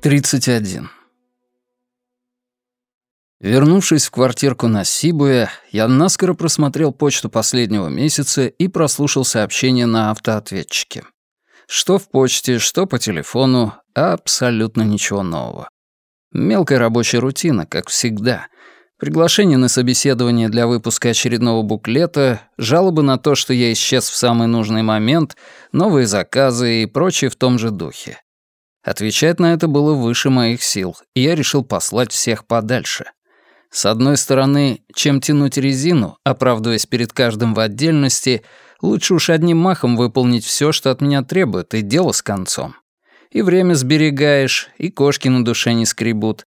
31. Вернувшись в квартирку на Сибуе, я наскоро просмотрел почту последнего месяца и прослушал сообщения на автоответчике. Что в почте, что по телефону, абсолютно ничего нового. Мелкая рабочая рутина, как всегда. Приглашение на собеседование для выпуска очередного буклета, жалобы на то, что я исчез в самый нужный момент, новые заказы и прочее в том же духе. Отвечать на это было выше моих сил, и я решил послать всех подальше. С одной стороны, чем тянуть резину, оправдываясь перед каждым в отдельности, лучше уж одним махом выполнить все, что от меня требует, и дело с концом. И время сберегаешь, и кошки на душе не скребут.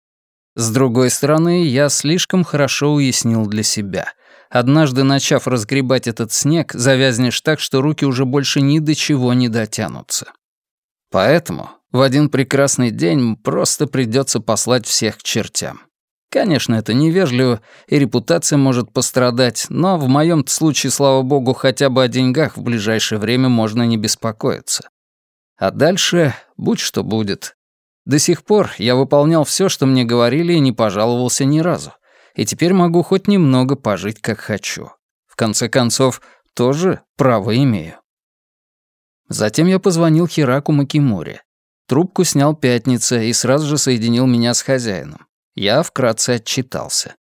С другой стороны, я слишком хорошо уяснил для себя. Однажды, начав разгребать этот снег, завязнешь так, что руки уже больше ни до чего не дотянутся. Поэтому в один прекрасный день просто придется послать всех к чертям. Конечно, это невежливо, и репутация может пострадать, но в моем случае, слава богу, хотя бы о деньгах в ближайшее время можно не беспокоиться. А дальше будь что будет. До сих пор я выполнял все, что мне говорили, и не пожаловался ни разу. И теперь могу хоть немного пожить, как хочу. В конце концов, тоже право имею. Затем я позвонил Хираку Макимуре. Трубку снял пятница и сразу же соединил меня с хозяином. Я вкратце отчитался.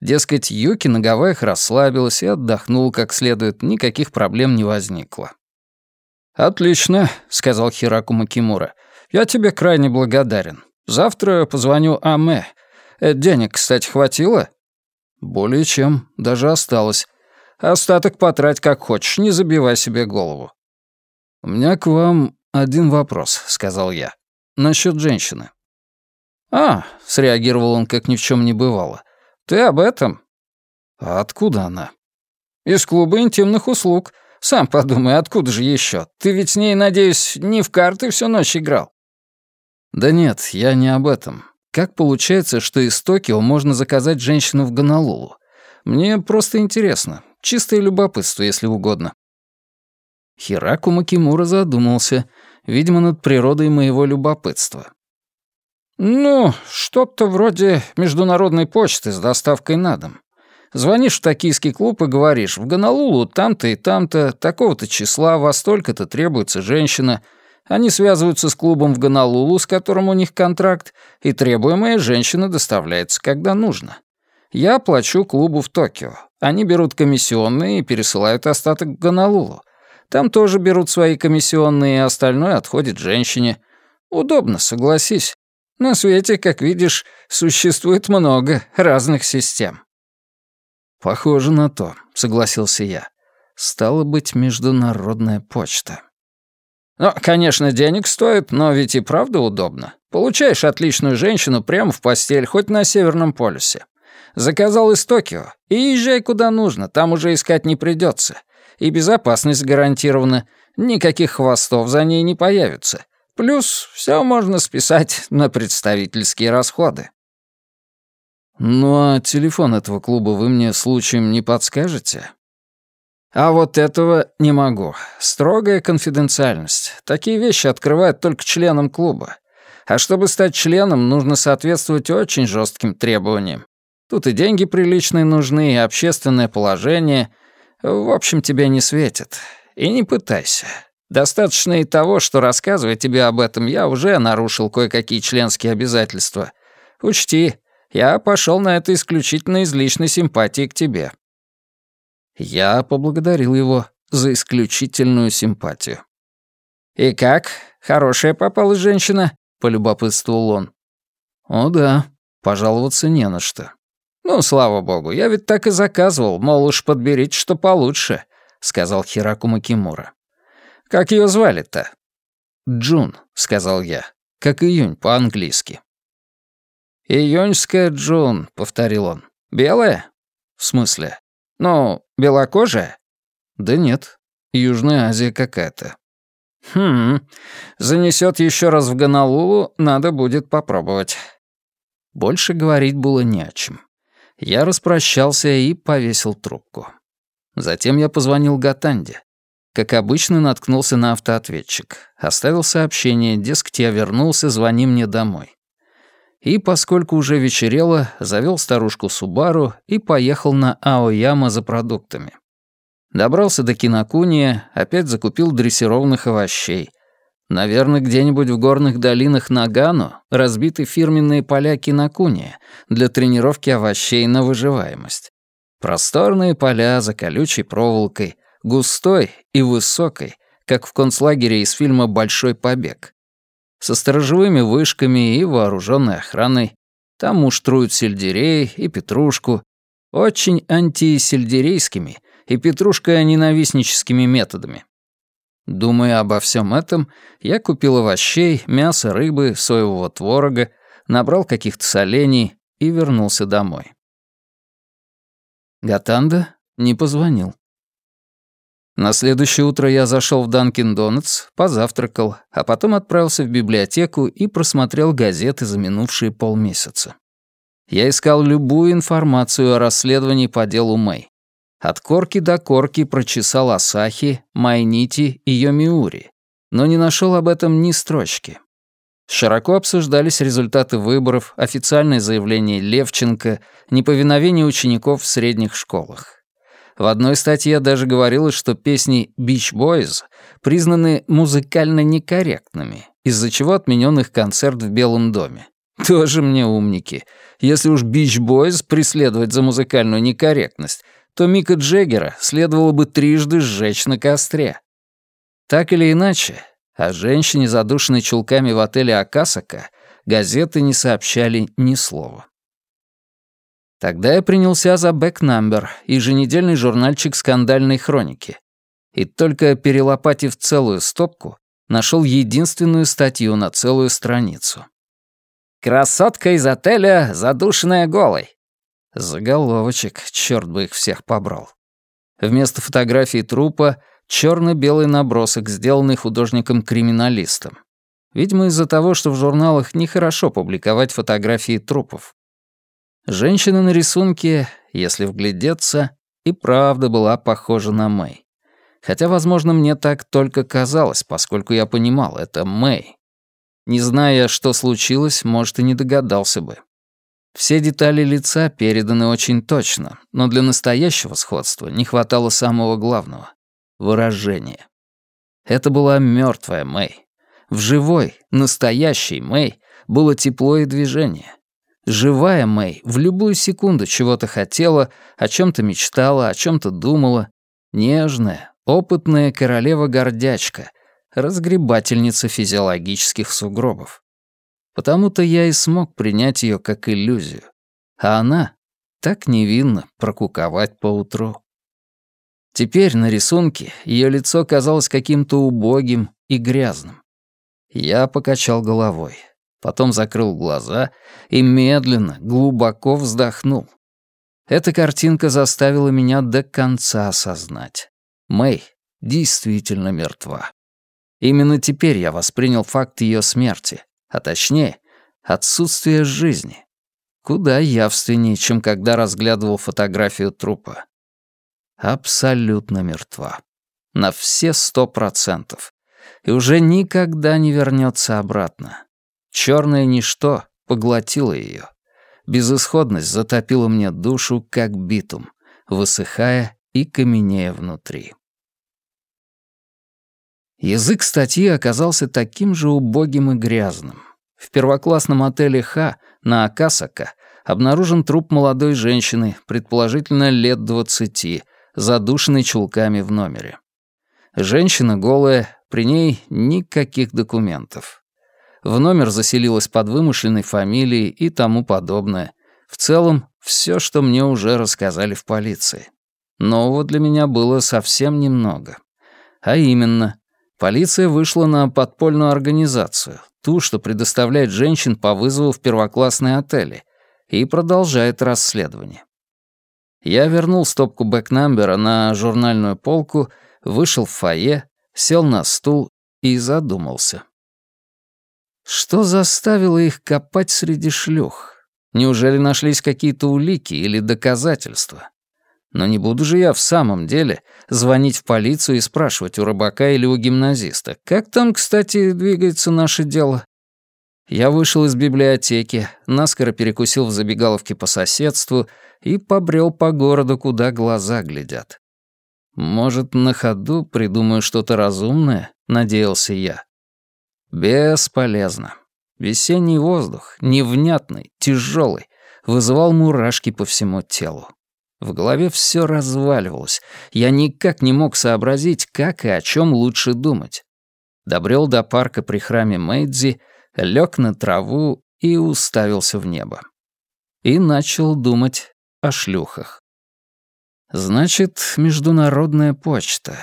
Дескать, Юки на Гавайях расслабилась и отдохнула как следует, никаких проблем не возникло. «Отлично», — сказал Хираку Макимура. «Я тебе крайне благодарен. Завтра позвоню Аме. Э, денег, кстати, хватило?» «Более чем. Даже осталось. Остаток потрать как хочешь, не забивай себе голову». «У меня к вам один вопрос», — сказал я. «Насчет женщины». «А», — среагировал он, как ни в чем не бывало. «Ты об этом?» «А откуда она?» «Из клуба интимных услуг. Сам подумай, откуда же еще? Ты ведь с ней, надеюсь, не в карты всю ночь играл?» «Да нет, я не об этом. Как получается, что из Токио можно заказать женщину в Гонолулу? Мне просто интересно. Чистое любопытство, если угодно». Хираку Макимура задумался, видимо, над природой моего любопытства. «Ну, что-то вроде международной почты с доставкой на дом. Звонишь в токийский клуб и говоришь, в Гонолулу там-то и там-то, такого-то числа, во столько-то требуется женщина. Они связываются с клубом в Гонолулу, с которым у них контракт, и требуемая женщина доставляется, когда нужно. Я плачу клубу в Токио. Они берут комиссионные и пересылают остаток в Гонолулу. Там тоже берут свои комиссионные, и остальное отходит женщине. Удобно, согласись. На свете, как видишь, существует много разных систем». «Похоже на то», — согласился я. «Стало быть, международная почта». «Ну, конечно, денег стоит, но ведь и правда удобно. Получаешь отличную женщину прямо в постель, хоть на Северном полюсе. Заказал из Токио и езжай куда нужно, там уже искать не придется. И безопасность гарантирована, никаких хвостов за ней не появится. Плюс все можно списать на представительские расходы. Ну а телефон этого клуба вы мне случаем не подскажете? А вот этого не могу. Строгая конфиденциальность. Такие вещи открывают только членам клуба. А чтобы стать членом, нужно соответствовать очень жестким требованиям. Тут и деньги приличные нужны, и общественное положение. В общем, тебе не светит. И не пытайся. Достаточно и того, что, рассказывая тебе об этом, я уже нарушил кое-какие членские обязательства. Учти, я пошел на это исключительно из личной симпатии к тебе». Я поблагодарил его за исключительную симпатию. «И как? Хорошая попалась женщина?» — полюбопытствовал он. «О да, пожаловаться не на что». «Ну, слава богу, я ведь так и заказывал, мол, уж подберите что получше», — сказал Хираку Макимура. Как ее звали-то?» «Джун», — сказал я, — «как июнь по-английски». «Июньская Джун», — повторил он. «Белая?» «В смысле?» «Ну, белокожая?» «Да нет, Южная Азия какая-то». «Хм, занесет еще раз в Гонолулу, надо будет попробовать». Больше говорить было не о чем. Я распрощался и повесил трубку. Затем я позвонил Гатанде. Как обычно, наткнулся на автоответчик. Оставил сообщение, дескать, я вернулся, звони мне домой. И, поскольку уже вечерело, завел старушку Субару и поехал на Аояма за продуктами. Добрался до Кинокуния, опять закупил дрессированных овощей. Наверное, где-нибудь в горных долинах Нагану разбиты фирменные поля Кинокуния для тренировки овощей на выживаемость. Просторные поля за колючей проволокой, густой и высокой, как в концлагере из фильма «Большой побег». Со сторожевыми вышками и вооруженной охраной. Там муштруют сельдерей и петрушку. Очень антисельдерейскими и петрушко-ненавистническими методами. Думая обо всем этом, я купил овощей, мяса, рыбы, соевого творога, набрал каких-то солений и вернулся домой. Гатанда не позвонил. На следующее утро я зашел в Данкин Донатс, позавтракал, а потом отправился в библиотеку и просмотрел газеты за минувшие полмесяца. Я искал любую информацию о расследовании по делу Мэй. От корки до корки прочесал Асахи, Майнити и Йомиури, но не нашел об этом ни строчки. Широко обсуждались результаты выборов, официальное заявление Левченко, неповиновение учеников в средних школах. В одной статье даже говорилось, что песни «Beach Boys» признаны музыкально некорректными, из-за чего отменен их концерт в Белом доме. Тоже мне умники. Если уж Beach Boys преследовать за музыкальную некорректность, то Мика Джеггера следовало бы трижды сжечь на костре. Так или иначе, о женщине, задушенной чулками в отеле Акасака, газеты не сообщали ни слова. Тогда я принялся за «Бэкнамбер», еженедельный журнальчик скандальной хроники. И только перелопатив целую стопку, нашел единственную статью на целую страницу. «Красотка из отеля, задушенная голой». Заголовочек, черт бы их всех побрал. Вместо фотографии трупа черно-белый набросок, сделанный художником-криминалистом. Видимо, из-за того, что в журналах нехорошо публиковать фотографии трупов. Женщина на рисунке, если вглядеться, и правда была похожа на Мэй. Хотя, возможно, мне так только казалось, поскольку я понимал, это Мэй. Не зная, что случилось, может, и не догадался бы. Все детали лица переданы очень точно, но для настоящего сходства не хватало самого главного — выражения. Это была мертвая Мэй. В живой, настоящей Мэй было тепло и движение. Живая Мэй в любую секунду чего-то хотела, о чем-то мечтала, о чем-то думала. Нежная, опытная королева-гордячка, разгребательница физиологических сугробов. Потому-то я и смог принять ее как иллюзию. А она так невинно прокуковать поутру. Теперь на рисунке ее лицо казалось каким-то убогим и грязным. Я покачал головой потом закрыл глаза и медленно, глубоко вздохнул. Эта картинка заставила меня до конца осознать. Мэй действительно мертва. Именно теперь я воспринял факт ее смерти, а точнее, отсутствие жизни. Куда явственнее, чем когда разглядывал фотографию трупа. Абсолютно мертва. На все сто процентов. И уже никогда не вернется обратно. Черное ничто поглотило ее. Безысходность затопила мне душу, как битум, высыхая и каменея внутри. Язык статьи оказался таким же убогим и грязным. В первоклассном отеле «Ха» на Акасака обнаружен труп молодой женщины, предположительно лет двадцати, задушенной чулками в номере. Женщина голая, при ней никаких документов в номер заселилась под вымышленной фамилией и тому подобное. В целом, все, что мне уже рассказали в полиции. Нового для меня было совсем немного. А именно, полиция вышла на подпольную организацию, ту, что предоставляет женщин по вызову в первоклассные отели, и продолжает расследование. Я вернул стопку бэкнамбера на журнальную полку, вышел в фойе, сел на стул и задумался. Что заставило их копать среди шлюх? Неужели нашлись какие-то улики или доказательства? Но не буду же я в самом деле звонить в полицию и спрашивать у рыбака или у гимназиста, как там, кстати, двигается наше дело? Я вышел из библиотеки, наскоро перекусил в забегаловке по соседству и побрел по городу, куда глаза глядят. Может, на ходу придумаю что-то разумное, надеялся я. Бесполезно. Весенний воздух, невнятный, тяжелый, вызывал мурашки по всему телу. В голове все разваливалось. Я никак не мог сообразить, как и о чем лучше думать. Добрел до парка при храме Мэйдзи, лег на траву и уставился в небо. И начал думать о шлюхах. Значит, международная почта.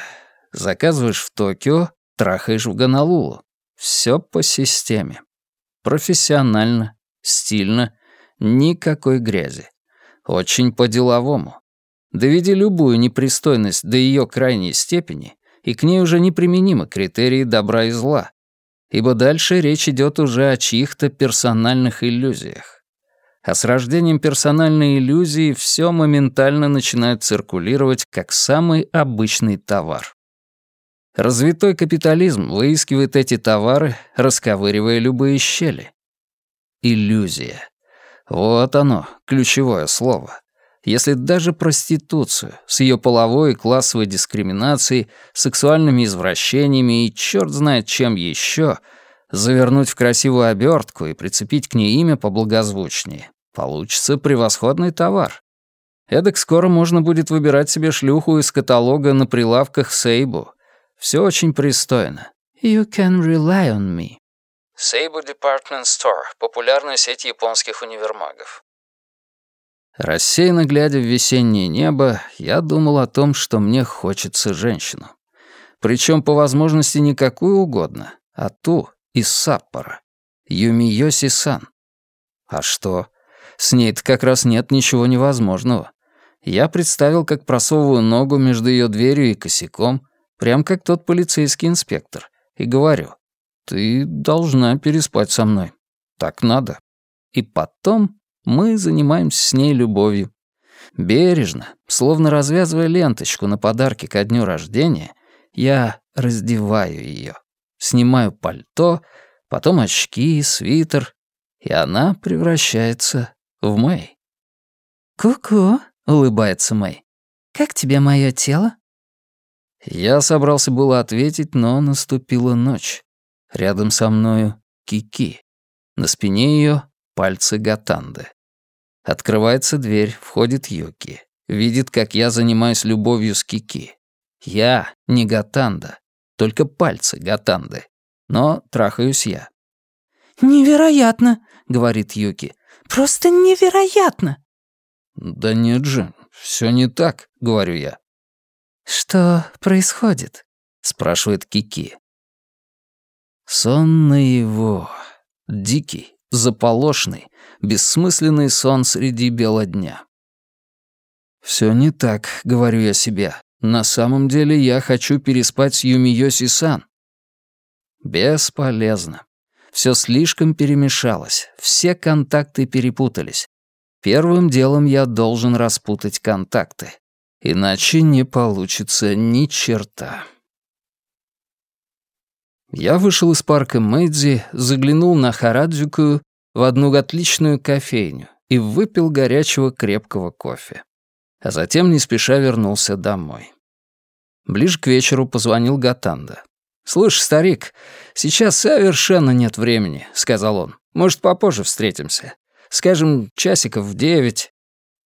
Заказываешь в Токио, трахаешь в Гонолулу. Все по системе. Профессионально, стильно, никакой грязи. Очень по-деловому. Доведи любую непристойность до ее крайней степени, и к ней уже неприменимы критерии добра и зла, ибо дальше речь идет уже о чьих-то персональных иллюзиях. А с рождением персональной иллюзии все моментально начинает циркулировать как самый обычный товар. Развитой капитализм выискивает эти товары, расковыривая любые щели. Иллюзия. Вот оно, ключевое слово. Если даже проституцию с ее половой и классовой дискриминацией, сексуальными извращениями и черт знает чем еще завернуть в красивую обертку и прицепить к ней имя поблагозвучнее, получится превосходный товар. Эдак скоро можно будет выбирать себе шлюху из каталога на прилавках Сейбу. Все очень пристойно. You can rely on me. Seibu Department Store — популярная сеть японских универмагов. Рассеянно глядя в весеннее небо, я думал о том, что мне хочется женщину. Причем по возможности не какую угодно, а ту из Саппора. Юмиоси-сан. А что? С ней-то как раз нет ничего невозможного. Я представил, как просовываю ногу между ее дверью и косяком, прям как тот полицейский инспектор, и говорю, ты должна переспать со мной. Так надо. И потом мы занимаемся с ней любовью. Бережно, словно развязывая ленточку на подарки ко дню рождения, я раздеваю ее, снимаю пальто, потом очки, свитер, и она превращается в Мэй. «Ку-ку», — улыбается Мэй. «Как тебе мое тело?» Я собрался было ответить, но наступила ночь. Рядом со мною Кики. На спине ее пальцы Гатанды. Открывается дверь, входит Юки. Видит, как я занимаюсь любовью с Кики. Я не Гатанда, только пальцы Гатанды. Но трахаюсь я. «Невероятно», — говорит Юки. «Просто невероятно». «Да нет же, все не так», — говорю я. «Что происходит?» — спрашивает Кики. Сон наяву. Дикий, заполошный, бессмысленный сон среди бела дня. «Все не так», — говорю я себе. «На самом деле я хочу переспать с Юмиоси-сан». Бесполезно. Все слишком перемешалось, все контакты перепутались. Первым делом я должен распутать контакты. Иначе не получится ни черта. Я вышел из парка Мэйдзи, заглянул на Харадзюку в одну отличную кофейню и выпил горячего крепкого кофе. А затем не спеша вернулся домой. Ближе к вечеру позвонил Гатанда. «Слушай, старик, сейчас совершенно нет времени», — сказал он. «Может, попозже встретимся. Скажем, часиков в девять».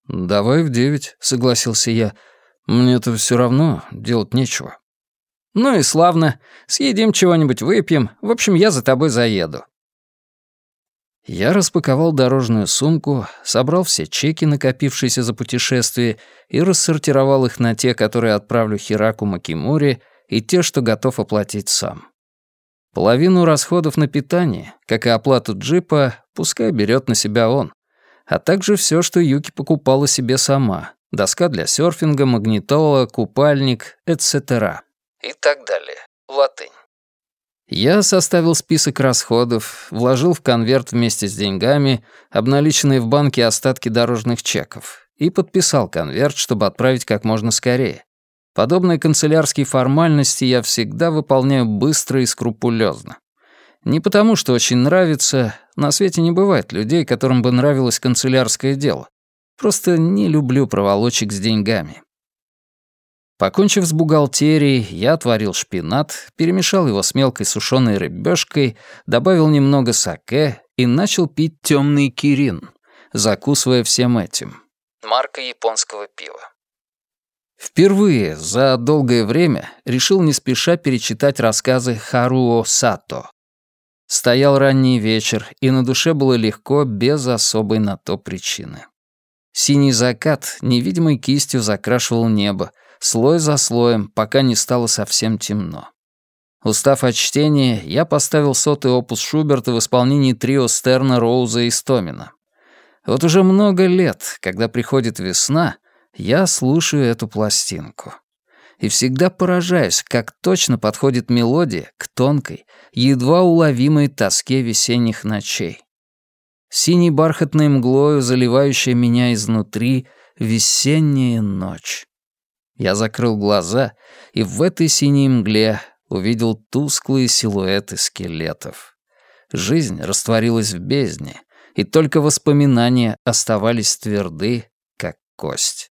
«Давай в девять», — согласился я. «Мне-то все равно делать нечего». «Ну и славно. Съедим чего-нибудь, выпьем. В общем, я за тобой заеду». Я распаковал дорожную сумку, собрал все чеки, накопившиеся за путешествие, и рассортировал их на те, которые отправлю Хираку Макимури, и те, что готов оплатить сам. Половину расходов на питание, как и оплату джипа, пускай берет на себя он, а также все, что Юки покупала себе сама, доска для серфинга, магнитола, купальник, etc и так далее. Латынь. Я составил список расходов, вложил в конверт вместе с деньгами обналиченные в банке остатки дорожных чеков и подписал конверт, чтобы отправить как можно скорее. Подобные канцелярские формальности я всегда выполняю быстро и скрупулезно. Не потому, что очень нравится, на свете не бывает людей, которым бы нравилось канцелярское дело. Просто не люблю проволочек с деньгами. Покончив с бухгалтерией, я отварил шпинат, перемешал его с мелкой сушеной рыбешкой, добавил немного саке и начал пить темный кирин, закусывая всем этим. Марка японского пива. Впервые за долгое время решил не спеша перечитать рассказы Харуо Сато. Стоял ранний вечер, и на душе было легко, без особой на то причины. Синий закат невидимой кистью закрашивал небо, слой за слоем, пока не стало совсем темно. Устав от чтения, я поставил сотый опус Шуберта в исполнении трио Стерна, Роуза и Стомина. Вот уже много лет, когда приходит весна, я слушаю эту пластинку. И всегда поражаюсь, как точно подходит мелодия к тонкой, едва уловимой тоске весенних ночей. Синей бархатной мглою, заливающая меня изнутри, весенняя ночь. Я закрыл глаза и в этой синей мгле увидел тусклые силуэты скелетов. Жизнь растворилась в бездне, и только воспоминания оставались тверды, как кость.